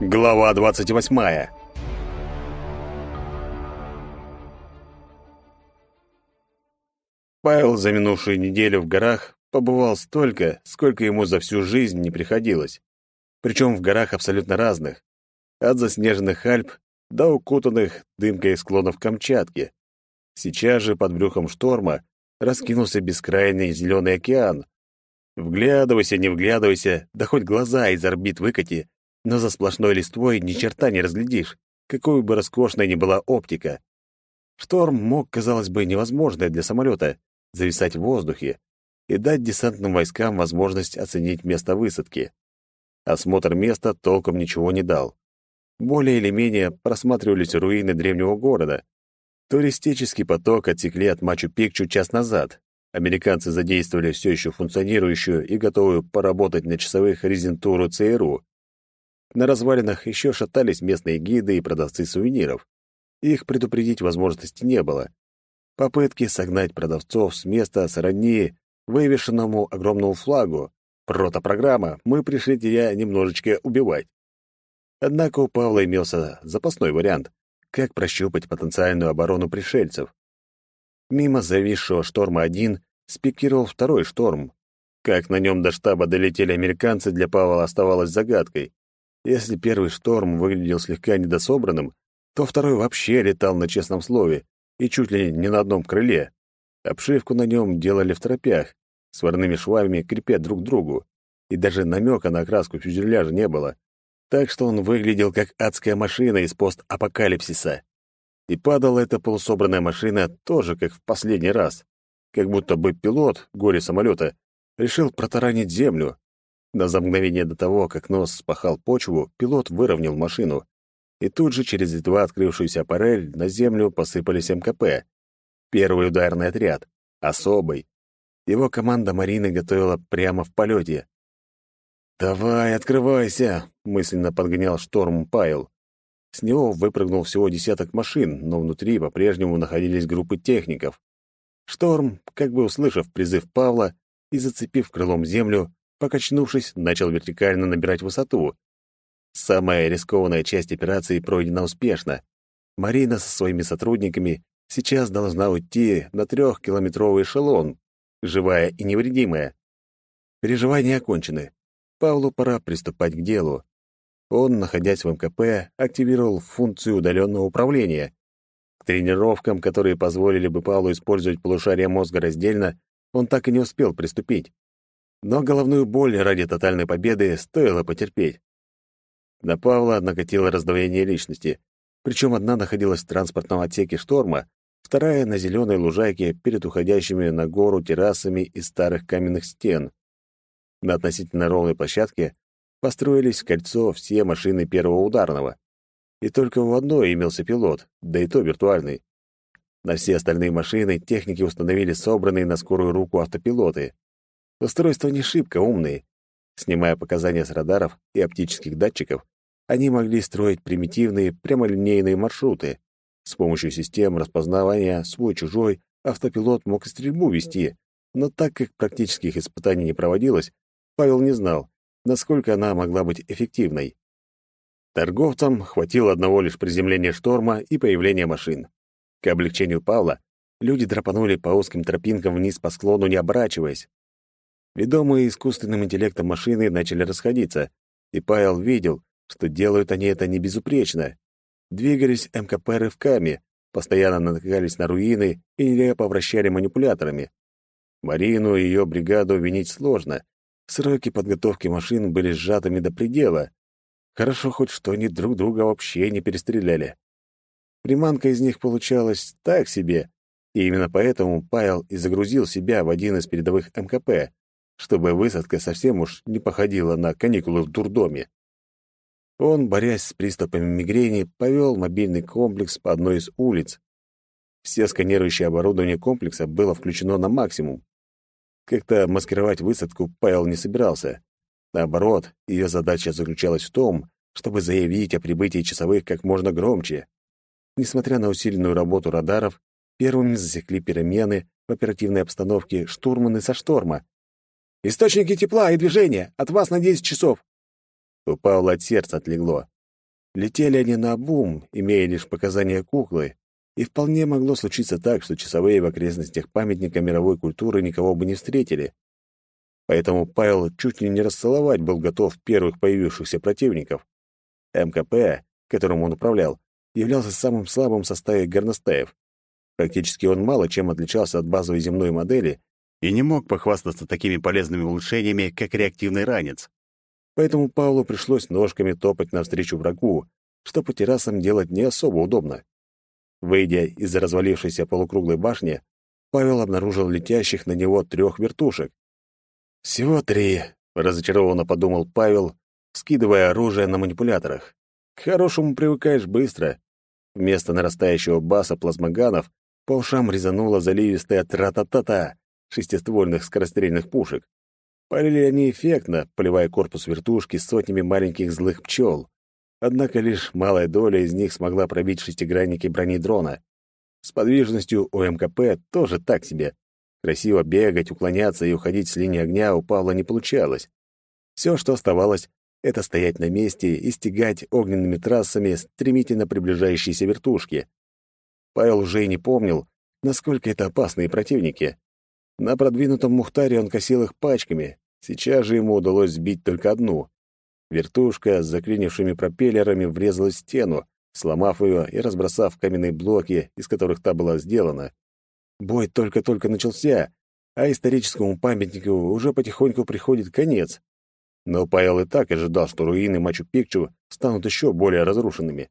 Глава двадцать восьмая. Павел за минувшую неделю в горах побывал столько, сколько ему за всю жизнь не приходилось. Причем в горах абсолютно разных. От заснеженных Альп до укутанных дымкой склонов Камчатки. Сейчас же под брюхом шторма раскинулся бескрайний зеленый океан. Вглядывайся, не вглядывайся, да хоть глаза из орбит выкати, но за сплошной листвой ни черта не разглядишь, какой бы роскошной ни была оптика. Шторм мог, казалось бы, невозможное для самолета зависать в воздухе и дать десантным войскам возможность оценить место высадки. Осмотр места толком ничего не дал. Более или менее просматривались руины древнего города. Туристический поток отсекли от Мачу-Пикчу час назад. Американцы задействовали все еще функционирующую и готовую поработать на часовых резентуру ЦРУ. На развалинах еще шатались местные гиды и продавцы сувениров. Их предупредить возможности не было. Попытки согнать продавцов с места сродни вывешенному огромному флагу. Протопрограмма «Мы пришли тебя немножечко убивать». Однако у Павла имелся запасной вариант, как прощупать потенциальную оборону пришельцев. Мимо зависшего шторма-1 спикировал второй шторм. Как на нем до штаба долетели американцы, для Павла оставалось загадкой. Если первый шторм выглядел слегка недособранным, то второй вообще летал на честном слове и чуть ли не на одном крыле. Обшивку на нем делали в тропях, сварными швами крепя друг к другу, и даже намека на окраску фюзеляжа не было, так что он выглядел как адская машина из постапокалипсиса. И падала эта полусобранная машина тоже как в последний раз, как будто бы пилот, горе самолета, решил протаранить землю, но за мгновение до того, как нос спахал почву, пилот выровнял машину. И тут же через едва открывшуюся аппарель на землю посыпались МКП. Первый ударный отряд. Особый. Его команда Марины готовила прямо в полете. «Давай, открывайся!» — мысленно подгонял шторм Пайл. С него выпрыгнул всего десяток машин, но внутри по-прежнему находились группы техников. Шторм, как бы услышав призыв Павла и зацепив крылом землю, покачнувшись, начал вертикально набирать высоту. Самая рискованная часть операции пройдена успешно. Марина со своими сотрудниками сейчас должна уйти на трехкилометровый эшелон, живая и невредимая. Переживания окончены. Павлу пора приступать к делу. Он, находясь в МКП, активировал функцию удаленного управления. К тренировкам, которые позволили бы Павлу использовать полушария мозга раздельно, он так и не успел приступить. Но головную боль ради тотальной победы стоило потерпеть. На Павла накатило раздвоение личности. Причем одна находилась в транспортном отсеке «Шторма», вторая — на зеленой лужайке перед уходящими на гору террасами из старых каменных стен. На относительно ровной площадке построились в кольцо все машины первого ударного. И только у одной имелся пилот, да и то виртуальный. На все остальные машины техники установили собранные на скорую руку автопилоты. Устройства не шибко умные. Снимая показания с радаров и оптических датчиков, они могли строить примитивные прямолинейные маршруты. С помощью систем распознавания свой-чужой автопилот мог и стрельбу вести, но так как практических испытаний не проводилось, Павел не знал, насколько она могла быть эффективной. Торговцам хватило одного лишь приземления шторма и появления машин. К облегчению Павла люди драпанули по узким тропинкам вниз по склону, не оборачиваясь. Ведомые искусственным интеллектом машины начали расходиться, и Павел видел, что делают они это не безупречно. Двигались МКП рывками, постоянно натыкались на руины и нелепо вращали манипуляторами. Марину и ее бригаду винить сложно. Сроки подготовки машин были сжатыми до предела. Хорошо хоть что они друг друга вообще не перестреляли. Приманка из них получалась так себе, и именно поэтому Павел и загрузил себя в один из передовых МКП, чтобы высадка совсем уж не походила на каникулы в дурдоме. Он, борясь с приступами мигрени, повел мобильный комплекс по одной из улиц. Все сканирующее оборудование комплекса было включено на максимум. Как-то маскировать высадку Павел не собирался. Наоборот, ее задача заключалась в том, чтобы заявить о прибытии часовых как можно громче. Несмотря на усиленную работу радаров, первыми засекли перемены в оперативной обстановке штурманы со шторма. «Источники тепла и движения! От вас на 10 часов!» У Павла от сердца отлегло. Летели они на бум, имея лишь показания куклы, и вполне могло случиться так, что часовые в окрестностях памятника мировой культуры никого бы не встретили. Поэтому Павел чуть ли не расцеловать был готов первых появившихся противников. МКП, которым он управлял, являлся самым слабым в составе горностаев. Практически он мало чем отличался от базовой земной модели и не мог похвастаться такими полезными улучшениями, как реактивный ранец. Поэтому Павлу пришлось ножками топать навстречу врагу, что по террасам делать не особо удобно. Выйдя из развалившейся полукруглой башни, Павел обнаружил летящих на него трех вертушек. «Всего три», — разочарованно подумал Павел, скидывая оружие на манипуляторах. «К хорошему привыкаешь быстро». Вместо нарастающего баса плазмоганов по ушам резануло заливистое тра-та-та-та шестиствольных скорострельных пушек. Парили они эффектно, поливая корпус вертушки сотнями маленьких злых пчел. Однако лишь малая доля из них смогла пробить шестигранники брони дрона. С подвижностью у МКП тоже так себе. Красиво бегать, уклоняться и уходить с линии огня у Павла не получалось. Все, что оставалось, это стоять на месте и стегать огненными трассами стремительно приближающиеся вертушки. Павел уже и не помнил, насколько это опасные противники. На продвинутом Мухтаре он косил их пачками. Сейчас же ему удалось сбить только одну. Вертушка с заклинившими пропеллерами врезалась в стену, сломав ее и разбросав каменные блоки, из которых та была сделана. Бой только-только начался, а историческому памятнику уже потихоньку приходит конец. Но Павел и так ожидал, что руины Мачу-Пикчу станут еще более разрушенными.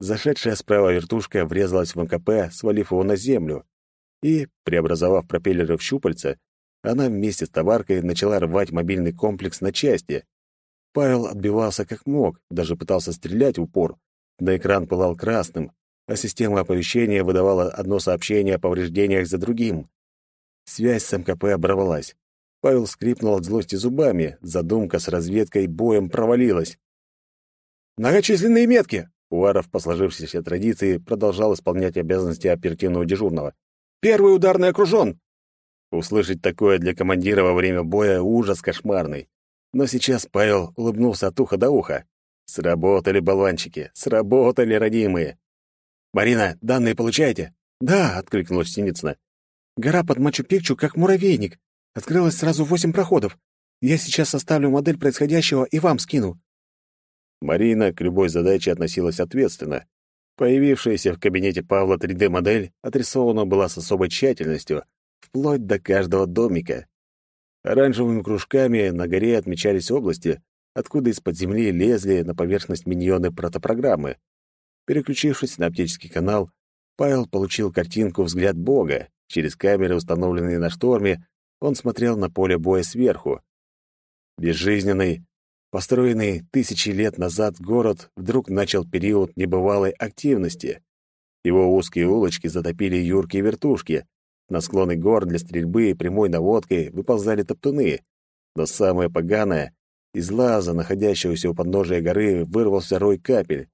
Зашедшая справа вертушка врезалась в МКП, свалив его на землю и, преобразовав пропеллеры в щупальца, она вместе с товаркой начала рвать мобильный комплекс на части. Павел отбивался как мог, даже пытался стрелять в упор, но экран пылал красным, а система оповещения выдавала одно сообщение о повреждениях за другим. Связь с МКП оборвалась. Павел скрипнул от злости зубами, задумка с разведкой боем провалилась. «Многочисленные метки!» Уваров, по сложившейся традиции, продолжал исполнять обязанности оперативного дежурного. Первый ударный окружен!» Услышать такое для командира во время боя — ужас кошмарный. Но сейчас Павел улыбнулся от уха до уха. Сработали болванчики, сработали родимые. «Марина, данные получаете?» «Да», — откликнулась Синицына. «Гора под Мачу-Пикчу как муравейник. Открылось сразу восемь проходов. Я сейчас составлю модель происходящего и вам скину». Марина к любой задаче относилась ответственно. Появившаяся в кабинете Павла 3D-модель отрисована была с особой тщательностью, вплоть до каждого домика. Оранжевыми кружками на горе отмечались области, откуда из-под земли лезли на поверхность миньоны протопрограммы. Переключившись на оптический канал, Павел получил картинку «Взгляд Бога». Через камеры, установленные на шторме, он смотрел на поле боя сверху. Безжизненный, Построенный тысячи лет назад город вдруг начал период небывалой активности. Его узкие улочки затопили юркие вертушки. На склоны гор для стрельбы и прямой наводкой выползали топтуны. Но самое поганое — из лаза, находящегося у подножия горы, вырвался рой капель.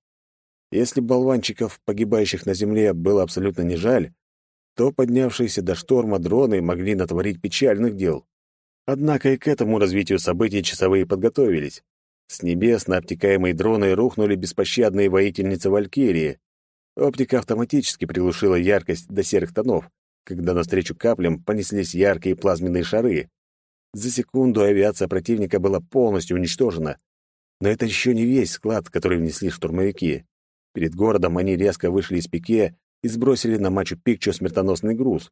Если болванчиков, погибающих на земле, было абсолютно не жаль, то поднявшиеся до шторма дроны могли натворить печальных дел. Однако и к этому развитию событий часовые подготовились. С небес на обтекаемые дроны рухнули беспощадные воительницы Валькирии. Оптика автоматически приглушила яркость до серых тонов, когда навстречу каплям понеслись яркие плазменные шары. За секунду авиация противника была полностью уничтожена. Но это еще не весь склад, который внесли штурмовики. Перед городом они резко вышли из пике и сбросили на Мачу-Пикчу смертоносный груз.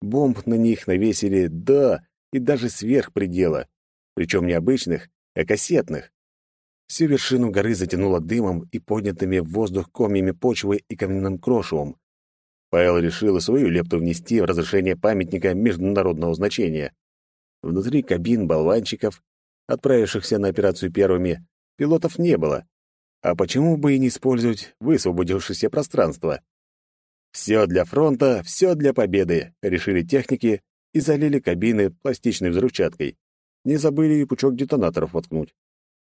Бомб на них навесили, да, и даже сверх предела, причем не обычных, а кассетных. Всю вершину горы затянуло дымом и поднятыми в воздух комьями почвы и каменным крошевом. Павел решил и свою лепту внести в разрушение памятника международного значения. Внутри кабин болванчиков, отправившихся на операцию первыми, пилотов не было. А почему бы и не использовать высвободившееся пространство? Все для фронта, все для победы, решили техники и залили кабины пластичной взрывчаткой. Не забыли и пучок детонаторов воткнуть.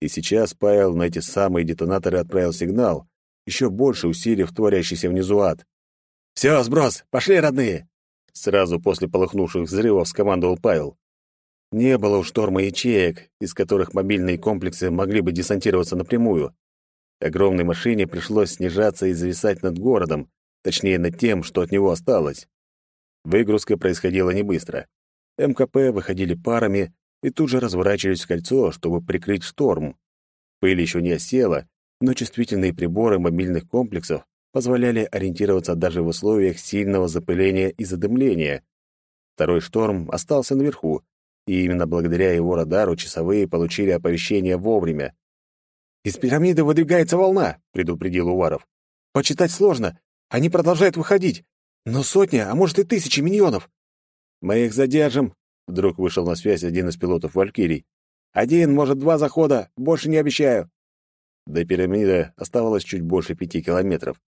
И сейчас Павел на эти самые детонаторы отправил сигнал, еще больше усилив творящийся внизу ад. «Все, сброс! Пошли, родные!» Сразу после полыхнувших взрывов скомандовал Павел. Не было у шторма ячеек, из которых мобильные комплексы могли бы десантироваться напрямую. Огромной машине пришлось снижаться и зависать над городом, точнее, над тем, что от него осталось. Выгрузка происходила не быстро. МКП выходили парами и тут же разворачивались в кольцо, чтобы прикрыть шторм. Пыль еще не осела, но чувствительные приборы мобильных комплексов позволяли ориентироваться даже в условиях сильного запыления и задымления. Второй шторм остался наверху, и именно благодаря его радару часовые получили оповещение вовремя. «Из пирамиды выдвигается волна», — предупредил Уваров. «Почитать сложно. Они продолжают выходить. Но сотня, а может и тысячи миньонов». «Мы их задержим», — вдруг вышел на связь один из пилотов «Валькирий». «Один, может, два захода. Больше не обещаю». До пирамиды оставалось чуть больше пяти километров.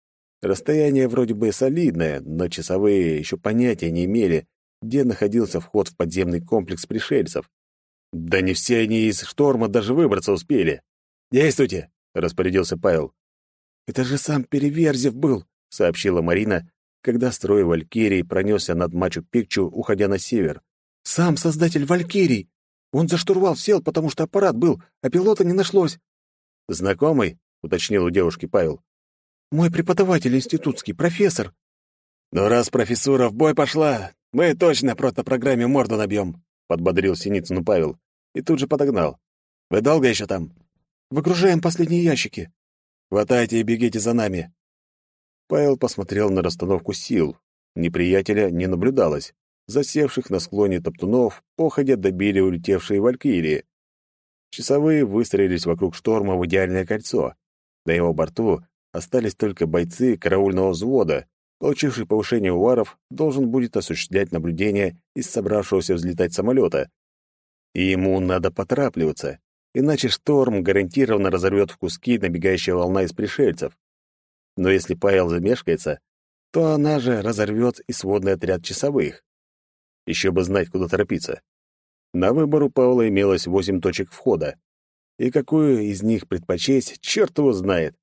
Расстояние вроде бы солидное, но часовые еще понятия не имели, где находился вход в подземный комплекс пришельцев. Да не все они из шторма даже выбраться успели. «Действуйте!» — распорядился Павел. «Это же сам Переверзев был!» — сообщила Марина, когда строй Валькирии пронесся над Мачу-Пикчу, уходя на север. «Сам создатель Валькирий! Он за штурвал сел, потому что аппарат был, а пилота не нашлось!» «Знакомый?» — уточнил у девушки Павел. «Мой преподаватель институтский, профессор». «Ну, раз профессура в бой пошла, мы точно программе морду набьем», — подбодрил Синицыну Павел и тут же подогнал. «Вы долго еще там?» Выгружаем последние ящики. Хватайте и бегите за нами. Павел посмотрел на расстановку сил. Неприятеля не наблюдалось. Засевших на склоне топтунов походя добили улетевшие валькирии. Часовые выстроились вокруг шторма в идеальное кольцо. На его борту остались только бойцы караульного взвода. Получивший повышение Уваров должен будет осуществлять наблюдение из собравшегося взлетать самолета. И ему надо поторапливаться иначе шторм гарантированно разорвет в куски набегающая волна из пришельцев. Но если Павел замешкается, то она же разорвет и сводный отряд часовых. Еще бы знать, куда торопиться. На выбор у Павла имелось восемь точек входа. И какую из них предпочесть, черт его знает.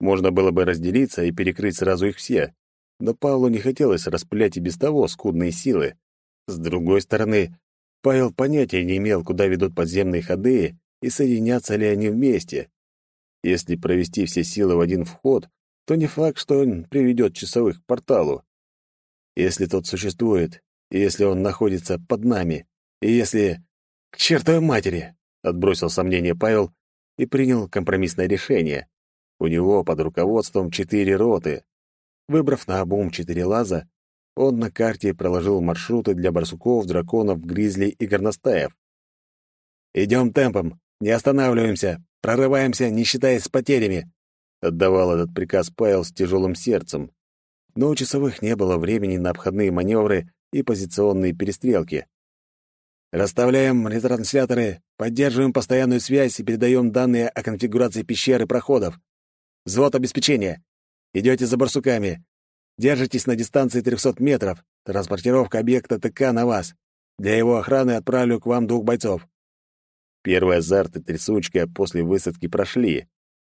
Можно было бы разделиться и перекрыть сразу их все. Но Павлу не хотелось распылять и без того скудные силы. С другой стороны, Павел понятия не имел, куда ведут подземные ходы и соединятся ли они вместе. Если провести все силы в один вход, то не факт, что он приведет часовых к порталу. Если тот существует, и если он находится под нами, и если... К чертовой матери! Отбросил сомнение Павел и принял компромиссное решение. У него под руководством четыре роты. Выбрав на обум четыре лаза, он на карте проложил маршруты для барсуков, драконов, гризли и горностаев. «Идем темпом. Не останавливаемся, прорываемся, не считаясь с потерями», — отдавал этот приказ Павел с тяжелым сердцем. Но у часовых не было времени на обходные маневры и позиционные перестрелки. «Расставляем ретрансляторы, поддерживаем постоянную связь и передаем данные о конфигурации пещер и проходов. Взвод обеспечения. Идете за барсуками. Держитесь на дистанции 300 метров. Транспортировка объекта ТК на вас. Для его охраны отправлю к вам двух бойцов. Первый азарт и трясучка после высадки прошли.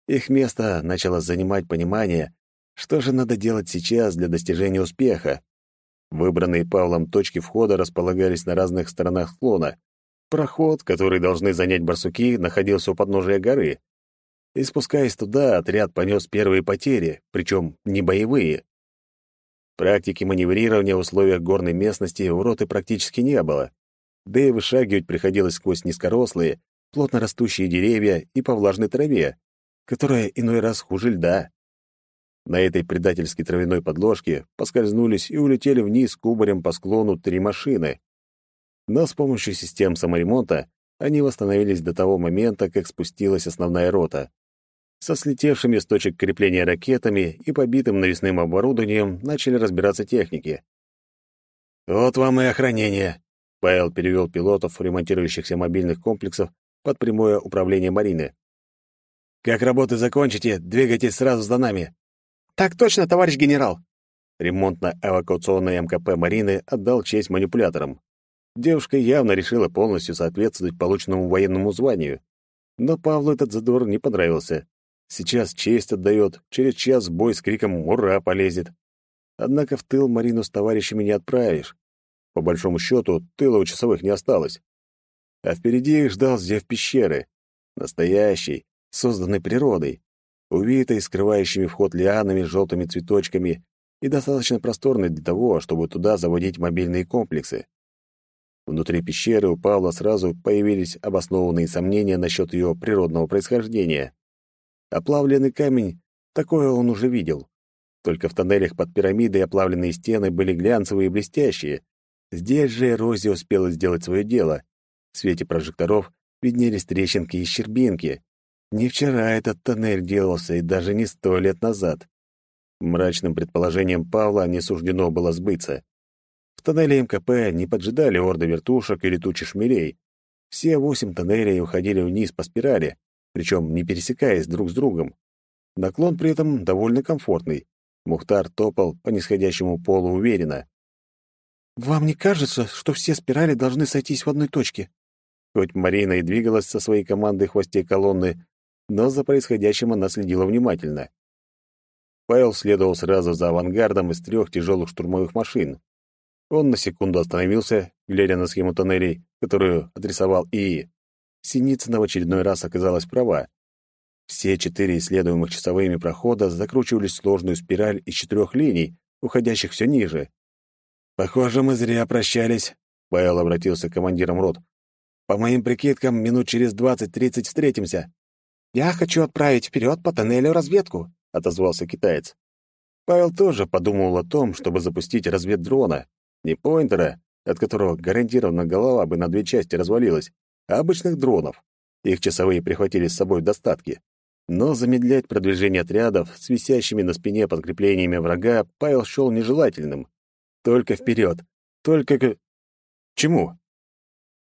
Их место начало занимать понимание, что же надо делать сейчас для достижения успеха. Выбранные Павлом точки входа располагались на разных сторонах склона. Проход, который должны занять барсуки, находился у подножия горы. И спускаясь туда, отряд понес первые потери, причем не боевые. Практики маневрирования в условиях горной местности у роты практически не было да и вышагивать приходилось сквозь низкорослые, плотно растущие деревья и по влажной траве, которая иной раз хуже льда. На этой предательской травяной подложке поскользнулись и улетели вниз кубарем по склону три машины. Но с помощью систем саморемонта они восстановились до того момента, как спустилась основная рота. Со слетевшими с точек крепления ракетами и побитым навесным оборудованием начали разбираться техники. «Вот вам и охранение», Павел перевел пилотов ремонтирующихся мобильных комплексов под прямое управление Марины. «Как работы закончите, двигайтесь сразу за нами». «Так точно, товарищ генерал!» Ремонтно-эвакуационный МКП Марины отдал честь манипуляторам. Девушка явно решила полностью соответствовать полученному военному званию. Но Павлу этот задор не понравился. Сейчас честь отдает, через час бой с криком «Ура!» полезет. Однако в тыл Марину с товарищами не отправишь. По большому счету, тыла у часовых не осталось. А впереди их ждал зев пещеры. Настоящий, созданный природой, увитый скрывающими вход лианами, желтыми цветочками и достаточно просторный для того, чтобы туда заводить мобильные комплексы. Внутри пещеры у Павла сразу появились обоснованные сомнения насчет ее природного происхождения. Оплавленный камень, такое он уже видел. Только в тоннелях под пирамидой оплавленные стены были глянцевые и блестящие. Здесь же эрозия успела сделать свое дело. В свете прожекторов виднелись трещинки и щербинки. Не вчера этот тоннель делался, и даже не сто лет назад. Мрачным предположением Павла не суждено было сбыться. В тоннеле МКП не поджидали орды вертушек и летучих шмелей. Все восемь тоннелей уходили вниз по спирали, причем не пересекаясь друг с другом. Наклон при этом довольно комфортный. Мухтар топал по нисходящему полу уверенно. «Вам не кажется, что все спирали должны сойтись в одной точке?» Хоть Марина и двигалась со своей командой в хвосте колонны, но за происходящим она следила внимательно. Павел следовал сразу за авангардом из трех тяжелых штурмовых машин. Он на секунду остановился, глядя на схему тоннелей, которую отрисовал ИИ. Синицына в очередной раз оказалась права. Все четыре исследуемых часовыми прохода закручивались в сложную спираль из четырех линий, уходящих все ниже. «Похоже, мы зря прощались», — Павел обратился к командирам рот. «По моим прикидкам, минут через двадцать-тридцать встретимся». «Я хочу отправить вперед по тоннелю разведку», — отозвался китаец. Павел тоже подумал о том, чтобы запустить разведдрона. Не поинтера, от которого гарантированно голова бы на две части развалилась, обычных дронов. Их часовые прихватили с собой в достатке. Но замедлять продвижение отрядов с висящими на спине подкреплениями врага Павел счел нежелательным. Только вперед, только к... Чему?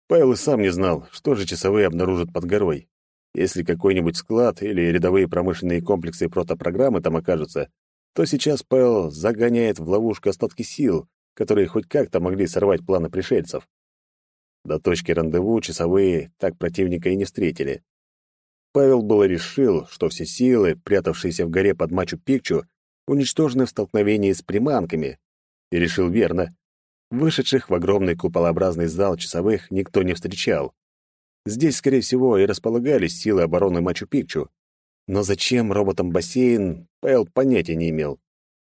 Павел и сам не знал, что же часовые обнаружат под горой. Если какой-нибудь склад или рядовые промышленные комплексы протопрограммы там окажутся, то сейчас Павел загоняет в ловушку остатки сил, которые хоть как-то могли сорвать планы пришельцев. До точки рандеву часовые так противника и не встретили. Павел было решил, что все силы, прятавшиеся в горе под Мачу-Пикчу, уничтожены в столкновении с приманками. И решил верно. Вышедших в огромный куполообразный зал часовых никто не встречал. Здесь, скорее всего, и располагались силы обороны Мачу-Пикчу. Но зачем роботам бассейн, Павел понятия не имел.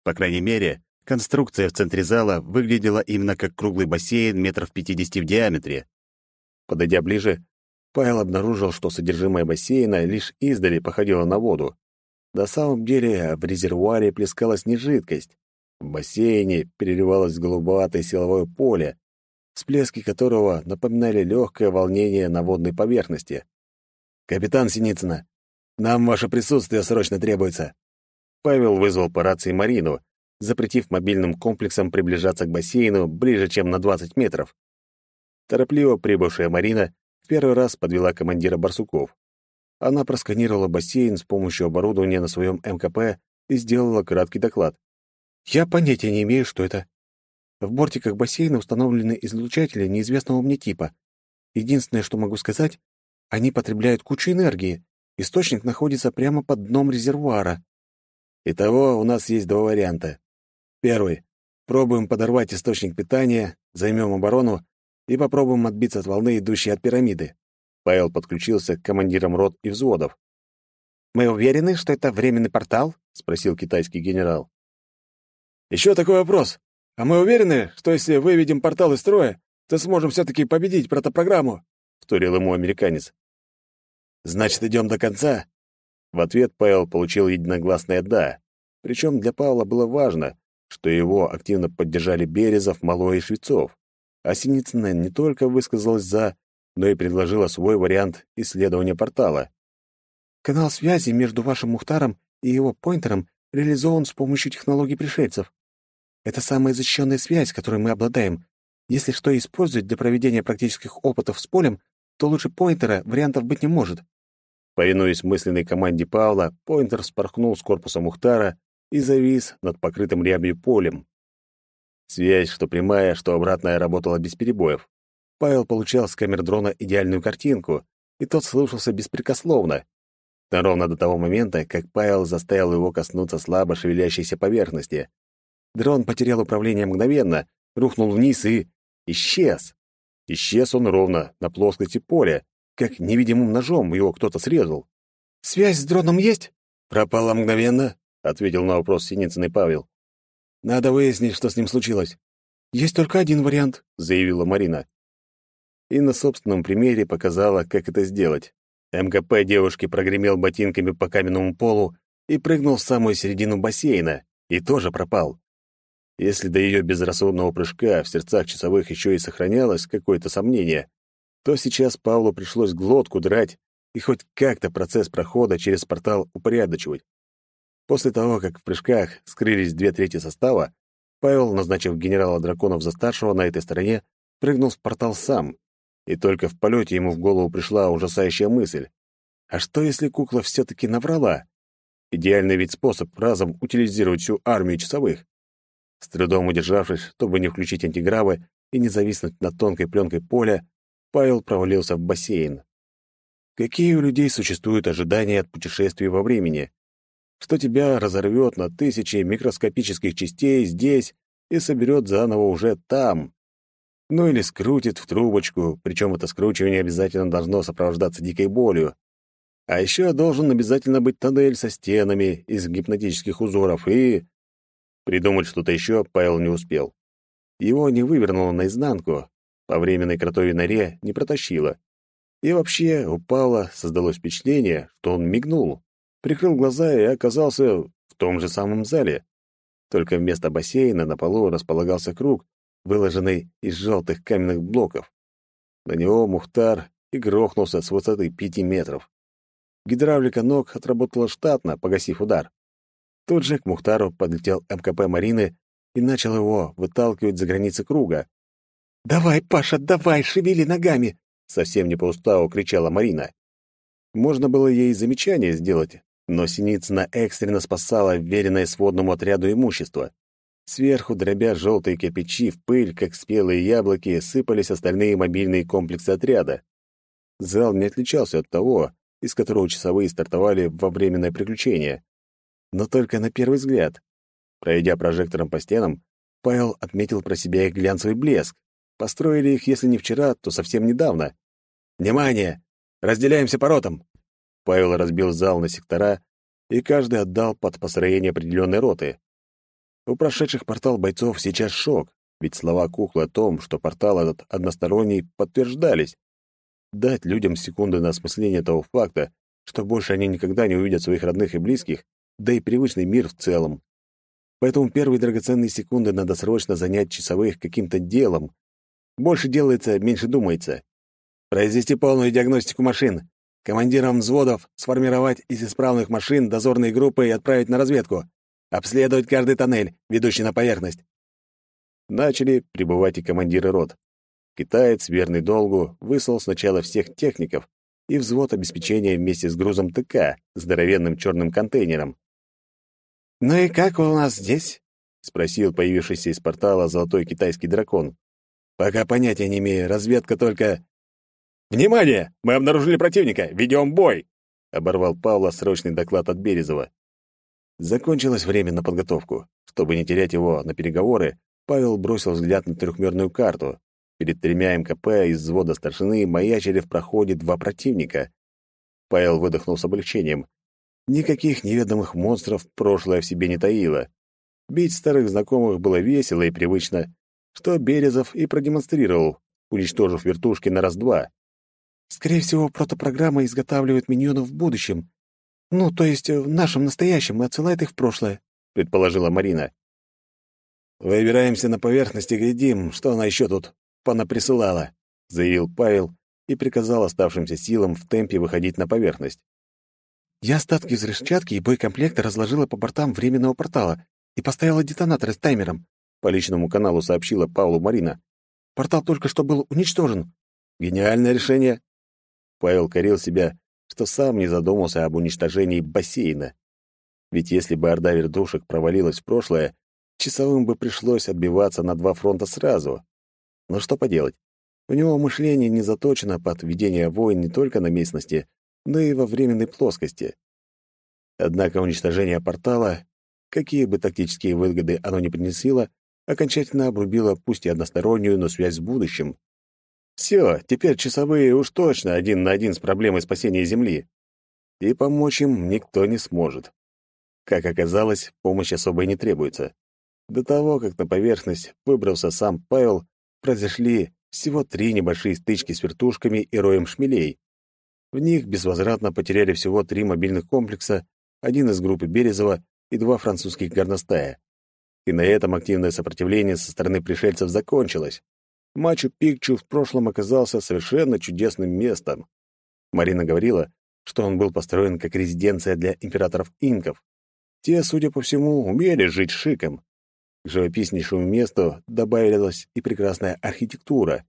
По крайней мере, конструкция в центре зала выглядела именно как круглый бассейн метров пятидесяти в диаметре. Подойдя ближе, Павел обнаружил, что содержимое бассейна лишь издали походило на воду. На самом деле в резервуаре плескалась не жидкость. В бассейне переливалось голубоватое силовое поле, всплески которого напоминали легкое волнение на водной поверхности. «Капитан Синицына, нам ваше присутствие срочно требуется». Павел вызвал по рации Марину, запретив мобильным комплексам приближаться к бассейну ближе, чем на 20 метров. Торопливо прибывшая Марина в первый раз подвела командира Барсуков. Она просканировала бассейн с помощью оборудования на своем МКП и сделала краткий доклад. «Я понятия не имею, что это. В бортиках бассейна установлены излучатели неизвестного мне типа. Единственное, что могу сказать, они потребляют кучу энергии. Источник находится прямо под дном резервуара. Итого у нас есть два варианта. Первый. Пробуем подорвать источник питания, займем оборону и попробуем отбиться от волны, идущей от пирамиды. Павел подключился к командирам рот и взводов. «Мы уверены, что это временный портал?» — спросил китайский генерал. «Еще такой вопрос. А мы уверены, что если выведем портал из строя, то сможем все-таки победить протопрограмму?» — вторил ему американец. «Значит, идем до конца?» В ответ Павел получил единогласное «да». Причем для Павла было важно, что его активно поддержали Березов, Малой и Швецов а Синицына не только высказалась «за», но и предложила свой вариант исследования портала. «Канал связи между вашим Мухтаром и его поинтером реализован с помощью технологий пришельцев. Это самая защищенная связь, которой мы обладаем. Если что использовать для проведения практических опытов с полем, то лучше поинтера вариантов быть не может». Повинуясь мысленной команде Павла, поинтер вспорхнул с корпуса Мухтара и завис над покрытым рябью полем. Связь, что прямая, что обратная, работала без перебоев. Павел получал с камер дрона идеальную картинку, и тот слушался беспрекословно. Но ровно до того момента, как Павел заставил его коснуться слабо шевелящейся поверхности. Дрон потерял управление мгновенно, рухнул вниз и... исчез. Исчез он ровно на плоскости поля, как невидимым ножом его кто-то срезал. «Связь с дроном есть?» «Пропала мгновенно», — ответил на вопрос Синицын и Павел. «Надо выяснить, что с ним случилось». «Есть только один вариант», — заявила Марина. И на собственном примере показала, как это сделать. МКП девушки прогремел ботинками по каменному полу и прыгнул в самую середину бассейна, и тоже пропал. Если до ее безрассудного прыжка в сердцах часовых еще и сохранялось какое-то сомнение, то сейчас Павлу пришлось глотку драть и хоть как-то процесс прохода через портал упорядочивать. После того, как в прыжках скрылись две трети состава, Павел, назначив генерала драконов за старшего на этой стороне, прыгнул в портал сам. И только в полете ему в голову пришла ужасающая мысль. А что, если кукла все-таки наврала? Идеальный ведь способ разом утилизировать всю армию часовых. С трудом удержавшись, чтобы не включить антигравы и не зависнуть над тонкой пленкой поля, Павел провалился в бассейн. Какие у людей существуют ожидания от путешествий во времени? Что тебя разорвет на тысячи микроскопических частей здесь и соберет заново уже там. Ну или скрутит в трубочку, причем это скручивание обязательно должно сопровождаться дикой болью. А еще должен обязательно быть тоннель со стенами из гипнотических узоров и... Придумать что-то еще Павел не успел. Его не вывернуло наизнанку, по временной кротовой норе не протащило. И вообще у Павла создалось впечатление, что он мигнул, прикрыл глаза и оказался в том же самом зале. Только вместо бассейна на полу располагался круг, выложенный из желтых каменных блоков. На него Мухтар и грохнулся с высоты пяти метров. Гидравлика ног отработала штатно, погасив удар. Тут же к Мухтару подлетел МКП Марины и начал его выталкивать за границы круга. «Давай, Паша, давай, шевели ногами!» Совсем не по уставу кричала Марина. Можно было ей замечание сделать, но Синицына экстренно спасала веренное сводному отряду имущество. Сверху, дробя желтые кирпичи в пыль, как спелые яблоки, сыпались остальные мобильные комплексы отряда. Зал не отличался от того, из которого часовые стартовали во временное приключение но только на первый взгляд. Пройдя прожектором по стенам, Павел отметил про себя их глянцевый блеск. Построили их, если не вчера, то совсем недавно. «Внимание! Разделяемся по ротам!» Павел разбил зал на сектора, и каждый отдал под построение определенной роты. У прошедших портал бойцов сейчас шок, ведь слова куклы о том, что портал этот односторонний, подтверждались. Дать людям секунды на осмысление того факта, что больше они никогда не увидят своих родных и близких, да и привычный мир в целом. Поэтому первые драгоценные секунды надо срочно занять часовых каким-то делом. Больше делается, меньше думается. Произвести полную диагностику машин. Командирам взводов сформировать из исправных машин дозорные группы и отправить на разведку. Обследовать каждый тоннель, ведущий на поверхность. Начали прибывать и командиры рот. Китаец, верный долгу, выслал сначала всех техников и взвод обеспечения вместе с грузом ТК, здоровенным черным контейнером. «Ну и как у нас здесь?» — спросил появившийся из портала золотой китайский дракон. «Пока понятия не имею, разведка только...» «Внимание! Мы обнаружили противника! Ведем бой!» — оборвал Павла срочный доклад от Березова. Закончилось время на подготовку. Чтобы не терять его на переговоры, Павел бросил взгляд на трехмерную карту. Перед тремя МКП из взвода старшины маячили в проходе два противника. Павел выдохнул с облегчением. Никаких неведомых монстров прошлое в себе не таило. Бить старых знакомых было весело и привычно, что Березов и продемонстрировал, уничтожив вертушки на раз-два. «Скорее всего, протопрограмма изготавливает миньонов в будущем. Ну, то есть в нашем настоящем и отсылает их в прошлое», — предположила Марина. «Выбираемся на поверхность и глядим, что она еще тут понаприсылала», — заявил Павел и приказал оставшимся силам в темпе выходить на поверхность. Я остатки взрывчатки и боекомплекта разложила по бортам временного портала и поставила детонаторы с таймером. По личному каналу сообщила Павлу Марина. Портал только что был уничтожен. Гениальное решение. Павел корил себя, что сам не задумался об уничтожении бассейна. Ведь если бы орда вердушек провалилась в прошлое, часовым бы пришлось отбиваться на два фронта сразу. Но что поделать? У него мышление не заточено под ведение войн не только на местности, но и во временной плоскости. Однако уничтожение портала какие бы тактические выгоды оно ни приносило, окончательно обрубило пусть и одностороннюю, но связь с будущим. Все, теперь часовые уж точно один на один с проблемой спасения Земли. И помочь им никто не сможет. Как оказалось, помощь особо не требуется. До того, как на поверхность выбрался сам Павел, произошли всего три небольшие стычки с вертушками и роем шмелей. В них безвозвратно потеряли всего три мобильных комплекса, один из группы Березова и два французских горностая. И на этом активное сопротивление со стороны пришельцев закончилось. Мачу-Пикчу в прошлом оказался совершенно чудесным местом. Марина говорила, что он был построен как резиденция для императоров инков. Те, судя по всему, умели жить шиком. К живописнейшему месту добавилась и прекрасная архитектура.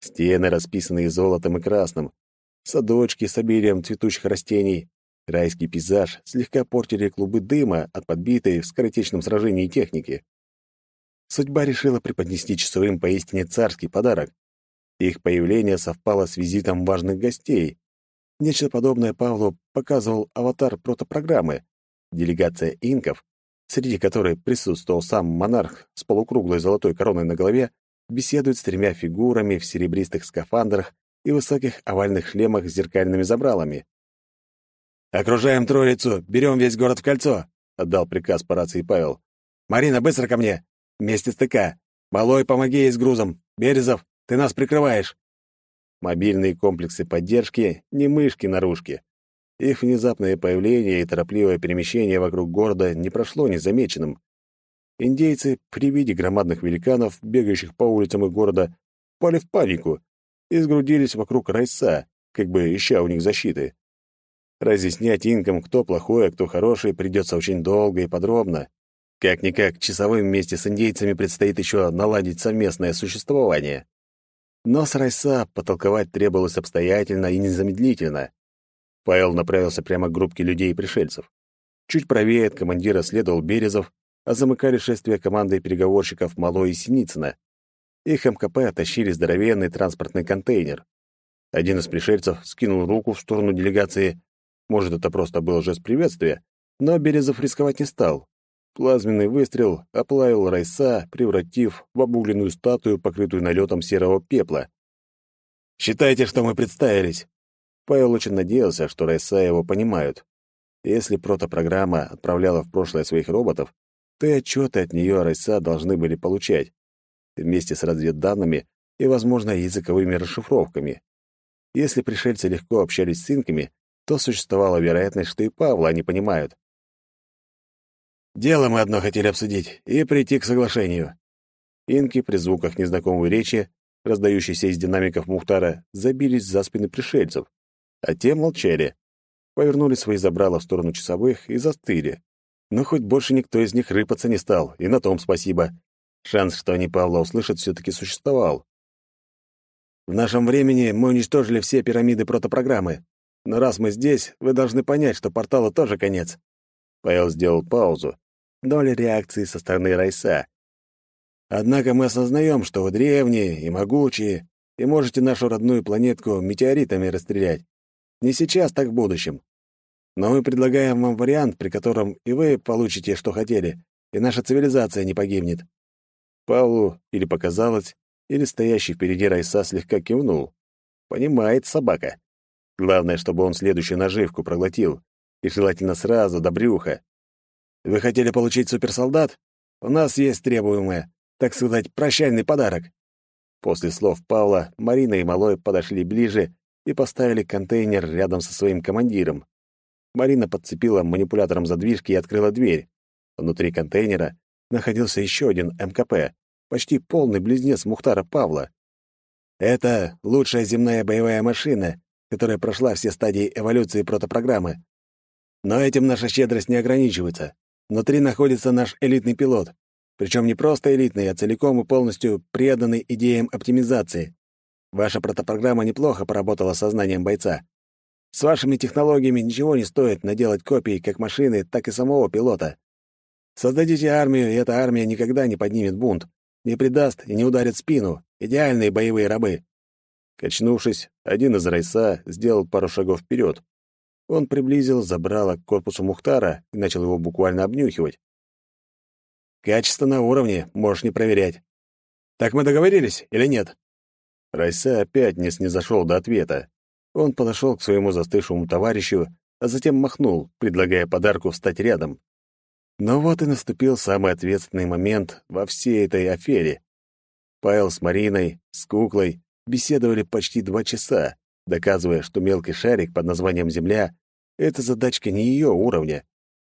Стены, расписанные золотом и красным, садочки с обилием цветущих растений, райский пейзаж слегка портили клубы дыма от подбитой в скоротечном сражении техники судьба решила преподнести часовым поистине царский подарок. Их появление совпало с визитом важных гостей. Нечто подобное Павлу показывал аватар протопрограммы. Делегация инков, среди которой присутствовал сам монарх с полукруглой золотой короной на голове, беседует с тремя фигурами в серебристых скафандрах и высоких овальных шлемах с зеркальными забралами. «Окружаем троицу, берем весь город в кольцо», — отдал приказ по рации Павел. «Марина, быстро ко мне! Вместе СТК. Малой, помоги ей с грузом. Березов, ты нас прикрываешь. Мобильные комплексы поддержки — не мышки-наружки. Их внезапное появление и торопливое перемещение вокруг города не прошло незамеченным. Индейцы при виде громадных великанов, бегающих по улицам их города, пали в панику и сгрудились вокруг Райса, как бы ища у них защиты. Разъяснять инкам, кто плохой, а кто хороший, придется очень долго и подробно. Как-никак, часовым вместе с индейцами предстоит еще наладить совместное существование. Но с Райса потолковать требовалось обстоятельно и незамедлительно. Павел направился прямо к группке людей и пришельцев. Чуть правее от командира следовал Березов, а замыкали шествие команды переговорщиков Мало и Синицына. Их МКП тащили здоровенный транспортный контейнер. Один из пришельцев скинул руку в сторону делегации. Может, это просто был жест приветствия, но Березов рисковать не стал. Плазменный выстрел оплавил Райса, превратив в обугленную статую, покрытую налетом серого пепла. «Считайте, что мы представились!» Павел очень надеялся, что Райса его понимают. Если протопрограмма отправляла в прошлое своих роботов, то и отчеты от нее Райса должны были получать, вместе с разведданными и, возможно, языковыми расшифровками. Если пришельцы легко общались с инками, то существовала вероятность, что и Павла они понимают. Дело мы одно хотели обсудить и прийти к соглашению. Инки при звуках незнакомой речи, раздающейся из динамиков Мухтара, забились за спины пришельцев, а те молчали, повернули свои забрала в сторону часовых и застыли. Но хоть больше никто из них рыпаться не стал, и на том спасибо. Шанс, что они Павла услышат, все-таки существовал. В нашем времени мы уничтожили все пирамиды протопрограммы. Но раз мы здесь, вы должны понять, что порталу тоже конец. Павел сделал паузу, доля реакции со стороны Райса. Однако мы осознаем, что вы древние и могучие, и можете нашу родную планетку метеоритами расстрелять. Не сейчас, так в будущем. Но мы предлагаем вам вариант, при котором и вы получите, что хотели, и наша цивилизация не погибнет». Павлу или показалось, или стоящий впереди Райса слегка кивнул. Понимает собака. Главное, чтобы он следующую наживку проглотил, и желательно сразу до брюха. Вы хотели получить суперсолдат? У нас есть требуемое, так сказать, прощальный подарок. После слов Павла Марина и Малой подошли ближе и поставили контейнер рядом со своим командиром. Марина подцепила манипулятором задвижки и открыла дверь. Внутри контейнера находился еще один МКП, почти полный близнец Мухтара Павла. Это лучшая земная боевая машина, которая прошла все стадии эволюции протопрограммы. Но этим наша щедрость не ограничивается. Внутри находится наш элитный пилот. Причем не просто элитный, а целиком и полностью преданный идеям оптимизации. Ваша протопрограмма неплохо поработала с сознанием бойца. С вашими технологиями ничего не стоит наделать копии как машины, так и самого пилота. Создадите армию, и эта армия никогда не поднимет бунт, не предаст и не ударит спину. Идеальные боевые рабы. Качнувшись, один из райса сделал пару шагов вперед. Он приблизил забрало к корпусу Мухтара и начал его буквально обнюхивать. Качество на уровне, можешь не проверять. Так мы договорились или нет?» Райса опять не снизошел до ответа. Он подошел к своему застывшему товарищу, а затем махнул, предлагая подарку встать рядом. Но вот и наступил самый ответственный момент во всей этой афере. Павел с Мариной, с куклой беседовали почти два часа, доказывая, что мелкий шарик под названием Земля — это задачка не ее уровня.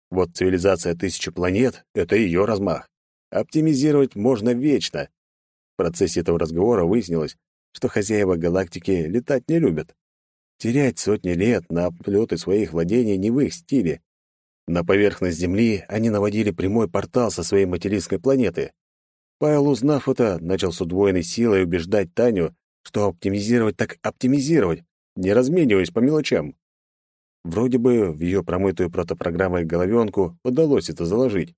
Вот цивилизация тысячи планет — это ее размах. Оптимизировать можно вечно. В процессе этого разговора выяснилось, что хозяева галактики летать не любят. Терять сотни лет на оплеты своих владений не в их стиле. На поверхность Земли они наводили прямой портал со своей материнской планеты. Павел, узнав это, начал с удвоенной силой убеждать Таню, что оптимизировать так оптимизировать, не размениваясь по мелочам. Вроде бы в ее промытую протопрограммой головенку удалось это заложить.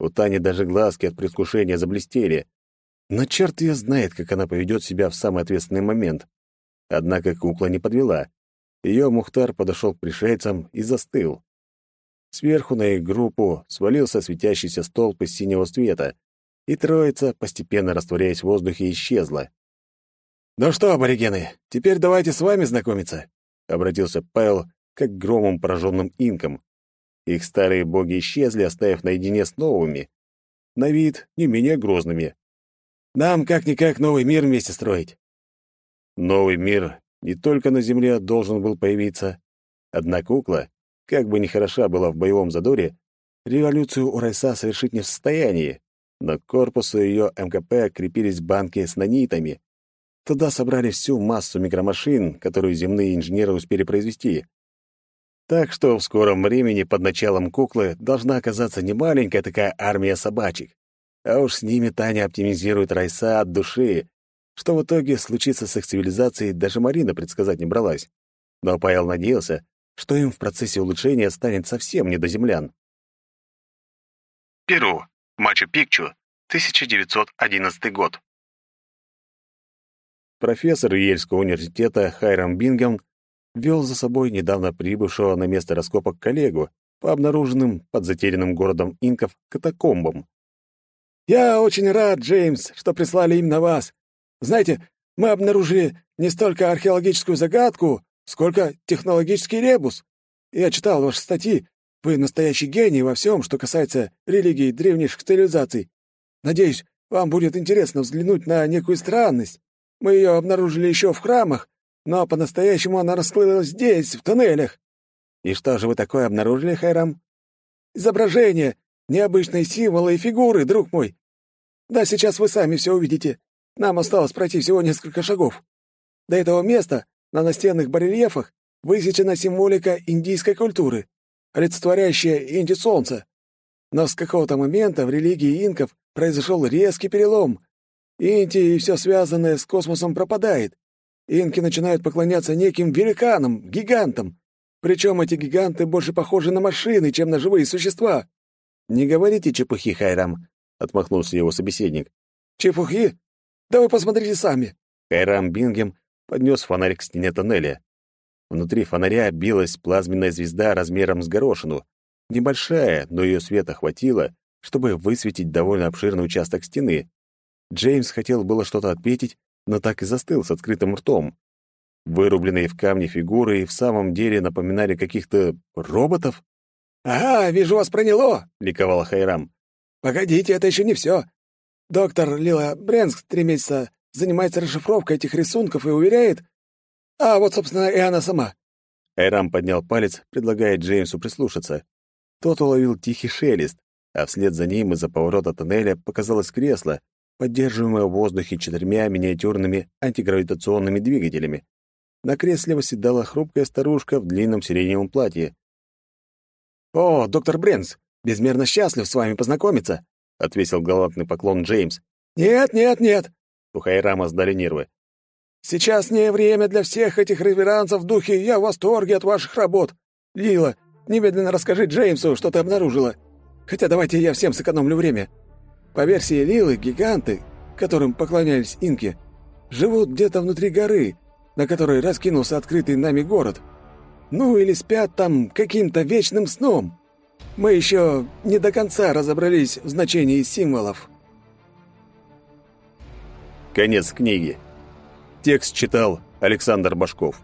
У Тани даже глазки от предвкушения заблестели. Но черт ее знает, как она поведет себя в самый ответственный момент. Однако кукла не подвела. Ее Мухтар подошел к пришельцам и застыл. Сверху на их группу свалился светящийся столб из синего света, и троица, постепенно растворяясь в воздухе, исчезла. «Ну что, аборигены, теперь давайте с вами знакомиться», — обратился Павел как громом пораженным инкам. Их старые боги исчезли, оставив наедине с новыми. На вид не менее грозными. «Нам как-никак новый мир вместе строить». Новый мир не только на Земле должен был появиться. Одна кукла, как бы ни хороша была в боевом задоре, революцию у Райса совершить не в состоянии, но корпусу ее МКП крепились банки с нанитами. Туда собрали всю массу микромашин, которую земные инженеры успели произвести. Так что в скором времени под началом куклы должна оказаться не маленькая такая армия собачек. А уж с ними Таня оптимизирует Райса от души, что в итоге случится с их цивилизацией, даже Марина предсказать не бралась. Но Павел надеялся, что им в процессе улучшения станет совсем не до землян. Перу. Мачу-Пикчу. 1911 год. Профессор Ельского университета Хайрам Бингем вел за собой недавно прибывшего на место раскопок коллегу по обнаруженным под затерянным городом инков катакомбам. «Я очень рад, Джеймс, что прислали именно вас. Знаете, мы обнаружили не столько археологическую загадку, сколько технологический ребус. Я читал ваши статьи. Вы настоящий гений во всем, что касается религий древнейших цивилизаций. Надеюсь, вам будет интересно взглянуть на некую странность. Мы ее обнаружили еще в храмах, но по-настоящему она расплылась здесь, в тоннелях. И что же вы такое обнаружили, Хайрам? Изображения, необычные символы и фигуры, друг мой. Да, сейчас вы сами все увидите. Нам осталось пройти всего несколько шагов. До этого места на настенных барельефах высечена символика индийской культуры, олицетворяющая инди-солнце. Но с какого-то момента в религии инков произошел резкий перелом. Инти и все связанное с космосом пропадает. Инки начинают поклоняться неким великанам, гигантам. Причем эти гиганты больше похожи на машины, чем на живые существа. «Не говорите чепухи, Хайрам», — отмахнулся его собеседник. «Чепухи? Да вы посмотрите сами!» Хайрам Бингем поднес фонарик к стене тоннеля. Внутри фонаря билась плазменная звезда размером с горошину. Небольшая, но ее света хватило, чтобы высветить довольно обширный участок стены. Джеймс хотел было что-то отметить, но так и застыл с открытым ртом. Вырубленные в камне фигуры и в самом деле напоминали каких-то роботов. «Ага, вижу, вас проняло!» — ликовал Хайрам. «Погодите, это еще не все. Доктор Лила Бренск три месяца занимается расшифровкой этих рисунков и уверяет... А вот, собственно, и она сама». Айрам поднял палец, предлагая Джеймсу прислушаться. Тот уловил тихий шелест, а вслед за ним из-за поворота тоннеля показалось кресло, поддерживаемое в воздухе четырьмя миниатюрными антигравитационными двигателями. На кресле восседала хрупкая старушка в длинном сиреневом платье. «О, доктор Бренс, безмерно счастлив с вами познакомиться!» — отвесил галантный поклон Джеймс. «Нет, нет, нет!» — у Хайрама сдали нервы. «Сейчас не время для всех этих реверансов в духе «я в восторге от ваших работ». Лила, немедленно расскажи Джеймсу, что ты обнаружила. Хотя давайте я всем сэкономлю время. По версии Лилы, гиганты, которым поклонялись инки, живут где-то внутри горы, на которой раскинулся открытый нами город. Ну или спят там каким-то вечным сном. Мы еще не до конца разобрались в значении символов. Конец книги. Текст читал Александр Башков.